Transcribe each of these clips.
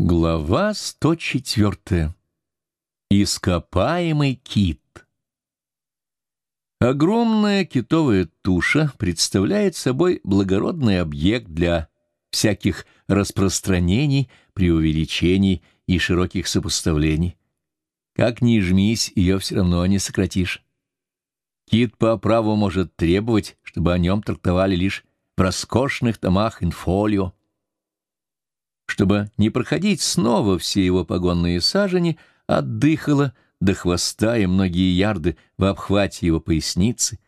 Глава 104. Ископаемый кит. Огромная китовая туша представляет собой благородный объект для всяких распространений, преувеличений и широких сопоставлений. Как ни жмись, ее все равно не сократишь. Кит по праву может требовать, чтобы о нем трактовали лишь в роскошных томах инфолио, чтобы не проходить снова все его погонные сажени, отдыхала до хвоста и многие ярды в обхвате его поясницы.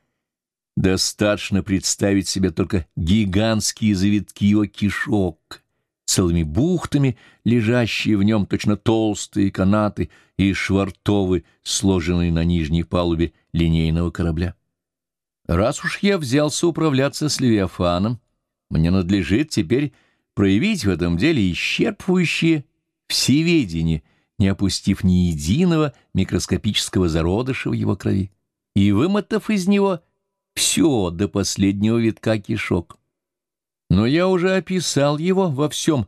Достаточно представить себе только гигантские завитки его кишок, целыми бухтами, лежащие в нем точно толстые канаты и швартовы, сложенные на нижней палубе линейного корабля. Раз уж я взялся управляться с Левиафаном, мне надлежит теперь проявить в этом деле исчерпывающее всеведение, не опустив ни единого микроскопического зародыша в его крови, и вымотав из него все до последнего витка кишок. Но я уже описал его во всем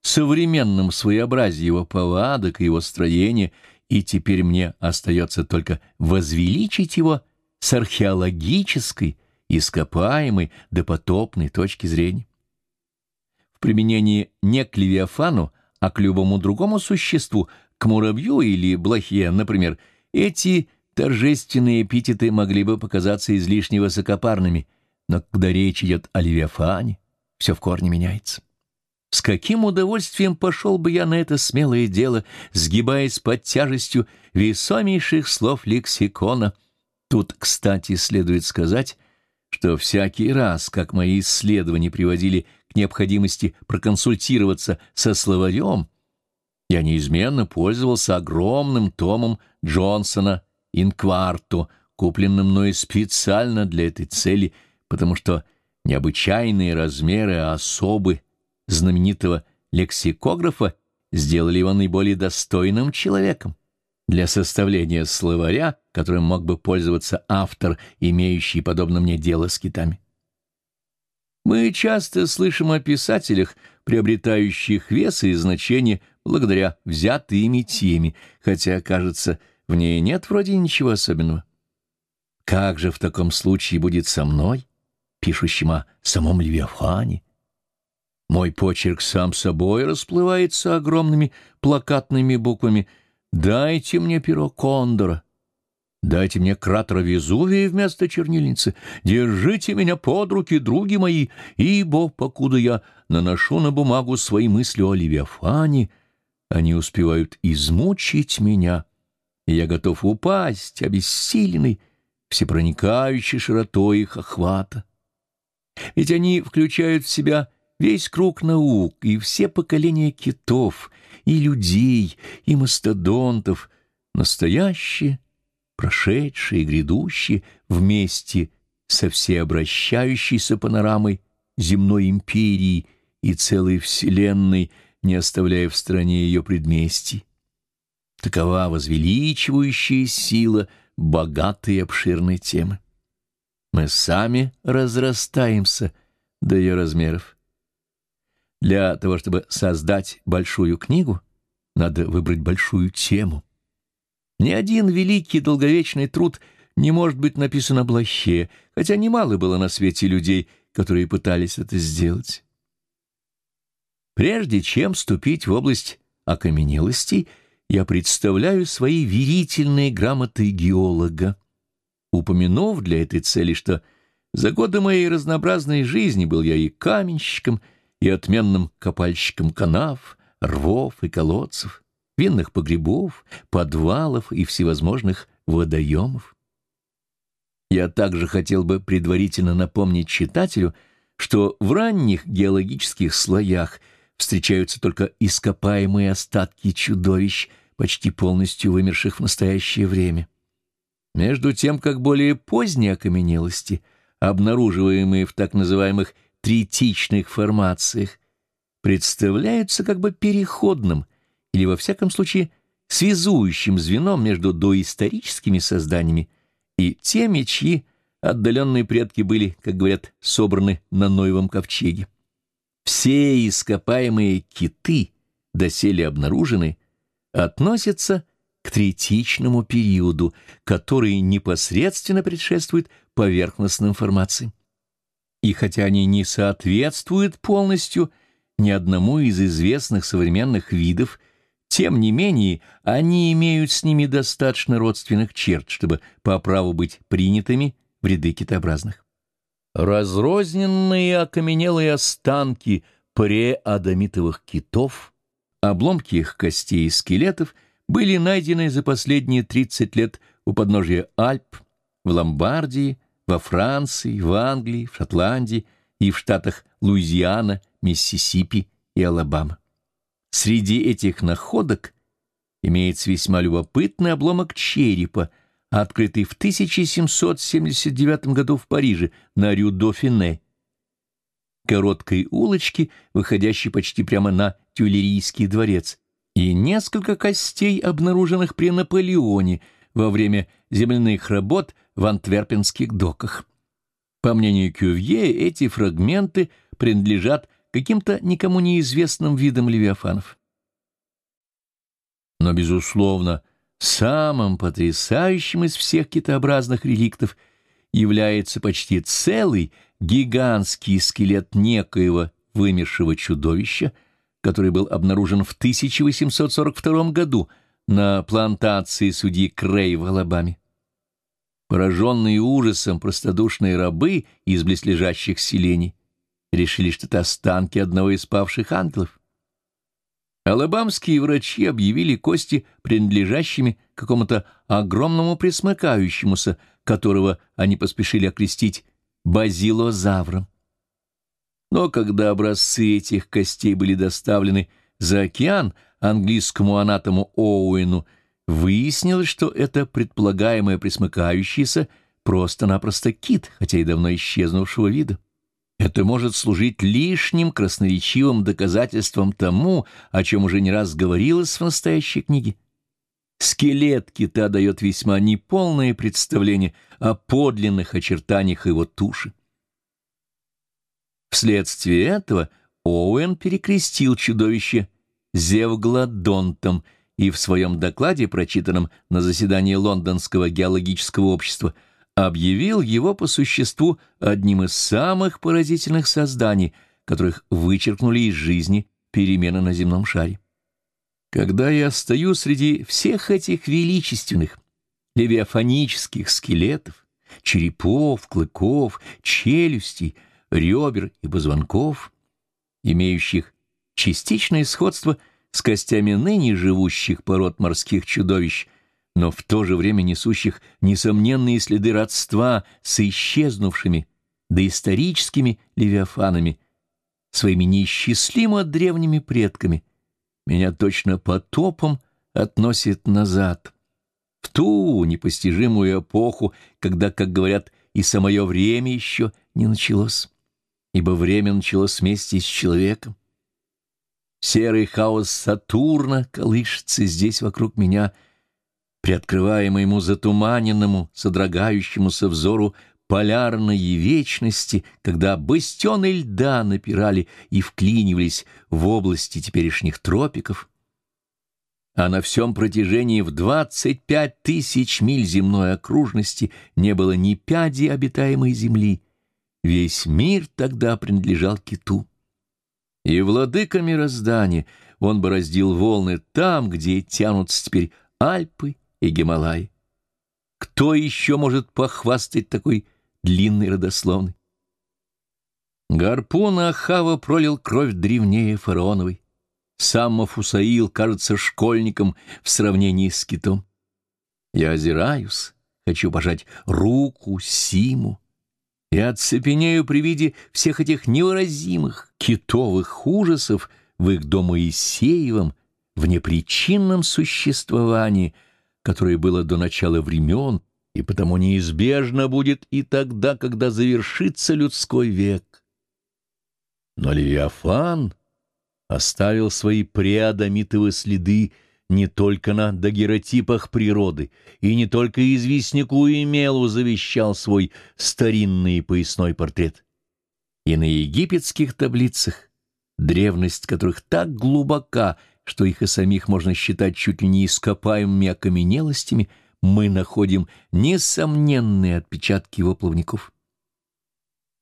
современном своеобразии его повадок и его строения, и теперь мне остается только возвеличить его с археологической, ископаемой, допотопной точки зрения в применении не к Левиафану, а к любому другому существу, к муравью или блохе, например, эти торжественные эпитеты могли бы показаться излишне высокопарными, но когда речь идет о Левиафане, все в корне меняется. С каким удовольствием пошел бы я на это смелое дело, сгибаясь под тяжестью весомейших слов лексикона. Тут, кстати, следует сказать, что всякий раз, как мои исследования приводили необходимости проконсультироваться со словарем, я неизменно пользовался огромным томом Джонсона «Инкварту», купленным мной специально для этой цели, потому что необычайные размеры особы знаменитого лексикографа сделали его наиболее достойным человеком для составления словаря, которым мог бы пользоваться автор, имеющий, подобно мне, дело с китами. Мы часто слышим о писателях, приобретающих вес и значение благодаря взятой ими теме, хотя, кажется, в ней нет вроде ничего особенного. Как же в таком случае будет со мной, пишущим о самом Левиафане? Мой почерк сам собой расплывается огромными плакатными буквами «Дайте мне перо Кондора». Дайте мне кратера Везувия вместо чернильницы. Держите меня под руки, други мои, ибо, покуда я наношу на бумагу свои мысли о Левиафане, они успевают измучить меня, и я готов упасть, обессиленный, всепроникающей широтой их охвата. Ведь они включают в себя весь круг наук и все поколения китов, и людей, и мастодонтов, настоящие прошедшие и грядущие вместе со всеобращающейся панорамой земной империи и целой вселенной, не оставляя в стране ее предместий. Такова возвеличивающая сила богатой и обширной темы. Мы сами разрастаемся до ее размеров. Для того, чтобы создать большую книгу, надо выбрать большую тему. Ни один великий долговечный труд не может быть написан о блаще, хотя немало было на свете людей, которые пытались это сделать. Прежде чем ступить в область окаменелостей, я представляю свои верительные грамоты геолога, упомянув для этой цели, что за годы моей разнообразной жизни был я и каменщиком, и отменным копальщиком канав, рвов и колодцев винных погребов, подвалов и всевозможных водоемов. Я также хотел бы предварительно напомнить читателю, что в ранних геологических слоях встречаются только ископаемые остатки чудовищ, почти полностью вымерших в настоящее время. Между тем, как более поздние окаменелости, обнаруживаемые в так называемых третичных формациях, представляются как бы переходным – или, во всяком случае, связующим звеном между доисторическими созданиями и теми, чьи отдаленные предки были, как говорят, собраны на Ноевом ковчеге. Все ископаемые киты доселе обнаружены, относятся к третичному периоду, который непосредственно предшествует поверхностным формациям. И хотя они не соответствуют полностью ни одному из известных современных видов, тем не менее они имеют с ними достаточно родственных черт, чтобы по праву быть принятыми в ряды китообразных. Разрозненные окаменелые останки преадамитовых китов, обломки их костей и скелетов были найдены за последние 30 лет у подножия Альп, в Ломбардии, во Франции, в Англии, в Шотландии и в штатах Луизиана, Миссисипи и Алабама. Среди этих находок имеется весьма любопытный обломок черепа, открытый в 1779 году в Париже на Рю-Дофине, короткой улочке, выходящей почти прямо на Тюлерийский дворец, и несколько костей, обнаруженных при Наполеоне во время земляных работ в антверпенских доках. По мнению Кювье, эти фрагменты принадлежат каким-то никому неизвестным видам левиафанов. Но, безусловно, самым потрясающим из всех китообразных реликтов является почти целый гигантский скелет некоего вымершего чудовища, который был обнаружен в 1842 году на плантации судьи Крей в Алабаме. Пораженные ужасом простодушные рабы из близлежащих селений решили, что это останки одного из павших ангелов. Алабамские врачи объявили кости принадлежащими какому-то огромному присмыкающемуся, которого они поспешили окрестить базилозавром. Но когда образцы этих костей были доставлены за океан английскому анатому Оуэну, выяснилось, что это предполагаемое присмыкающееся просто-напросто кит, хотя и давно исчезнувшего вида. Это может служить лишним красноречивым доказательством тому, о чем уже не раз говорилось в настоящей книге. Скелет кита дает весьма неполное представление о подлинных очертаниях его туши. Вследствие этого Оуэн перекрестил чудовище Зевгладонтом и в своем докладе, прочитанном на заседании Лондонского геологического общества, объявил его по существу одним из самых поразительных созданий, которых вычеркнули из жизни перемены на земном шаре. Когда я стою среди всех этих величественных, левиафонических скелетов, черепов, клыков, челюстей, ребер и позвонков, имеющих частичное сходство с костями ныне живущих пород морских чудовищ, но в то же время несущих несомненные следы родства с исчезнувшими доисторическими левиафанами, своими неисчислимо древними предками, меня точно потопом относит назад, в ту непостижимую эпоху, когда, как говорят, и самое время еще не началось, ибо время началось вместе с человеком. Серый хаос Сатурна колышется здесь вокруг меня — приоткрывая моему затуманенному, содрогающемуся взору полярной вечности, когда бастионы льда напирали и вклинивались в области теперешних тропиков, а на всем протяжении в двадцать пять тысяч миль земной окружности не было ни пяди обитаемой земли. Весь мир тогда принадлежал киту. И владыка мироздания он бороздил волны там, где тянутся теперь Альпы и Гималай. Кто еще может похвастать такой длинной родословной? Гарпун Ахава пролил кровь древнее фараоновой. Сам Мафусаил кажется школьником в сравнении с китом. Я озираюсь, хочу пожать руку Симу. и оцепенею при виде всех этих невыразимых китовых ужасов в их домоисеевом, в непричинном существовании — которое было до начала времен, и потому неизбежно будет и тогда, когда завершится людской век. Но Левиафан оставил свои преадамитовые следы не только на дагеротипах природы, и не только известняку и мелу завещал свой старинный поясной портрет. И на египетских таблицах, древность которых так глубока что их и самих можно считать чуть ли не ископаемыми окаменелостями, мы находим несомненные отпечатки его плавников.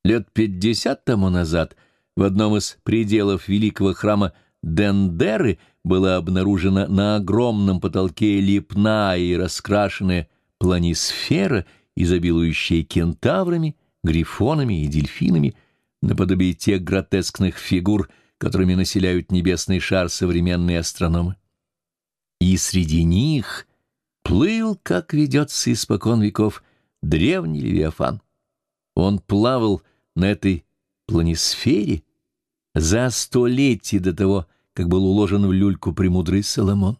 Лет пятьдесят тому назад в одном из пределов великого храма Дендеры была обнаружена на огромном потолке лепная и раскрашенная планисфера, изобилующая кентаврами, грифонами и дельфинами, наподобие тех гротескных фигур, которыми населяют небесный шар современные астрономы. И среди них плыл, как ведется испокон веков, древний Левиафан. Он плавал на этой планисфере за столетие до того, как был уложен в люльку премудрый Соломон.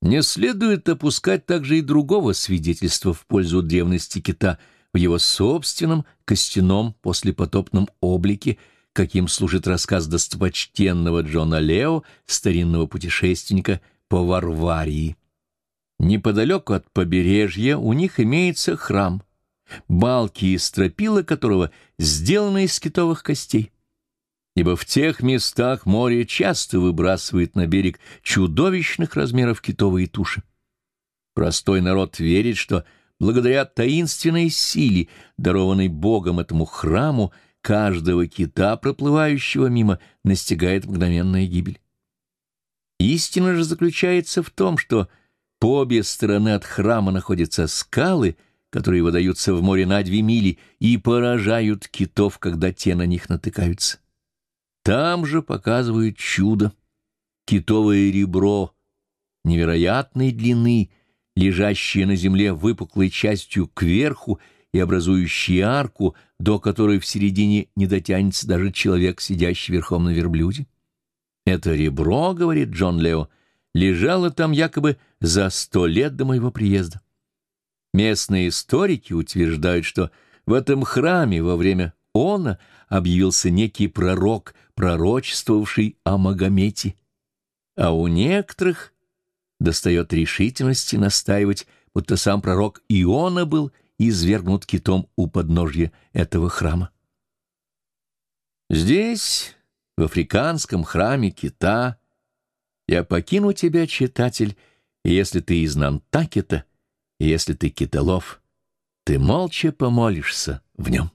Не следует опускать также и другого свидетельства в пользу древности кита в его собственном костяном послепотопном облике, каким служит рассказ достопочтенного Джона Лео, старинного путешественника по Варварии. Неподалеку от побережья у них имеется храм, балки и стропила которого сделаны из китовых костей ибо в тех местах море часто выбрасывает на берег чудовищных размеров китовые туши. Простой народ верит, что благодаря таинственной силе, дарованной Богом этому храму, каждого кита, проплывающего мимо, настигает мгновенная гибель. Истина же заключается в том, что по обе стороны от храма находятся скалы, которые выдаются в море на две мили и поражают китов, когда те на них натыкаются. Там же показывают чудо. Китовое ребро невероятной длины, лежащее на земле выпуклой частью кверху и образующее арку, до которой в середине не дотянется даже человек, сидящий верхом на верблюде. Это ребро, говорит Джон Лео, лежало там якобы за сто лет до моего приезда. Местные историки утверждают, что в этом храме во время она объявился некий пророк, пророчествовавший о Магомете. А у некоторых достает решительности настаивать, будто сам пророк Иона был извергнут китом у подножья этого храма. Здесь, в африканском храме кита, я покину тебя, читатель, если ты из Нантакета, если ты китолов, ты молча помолишься в нем.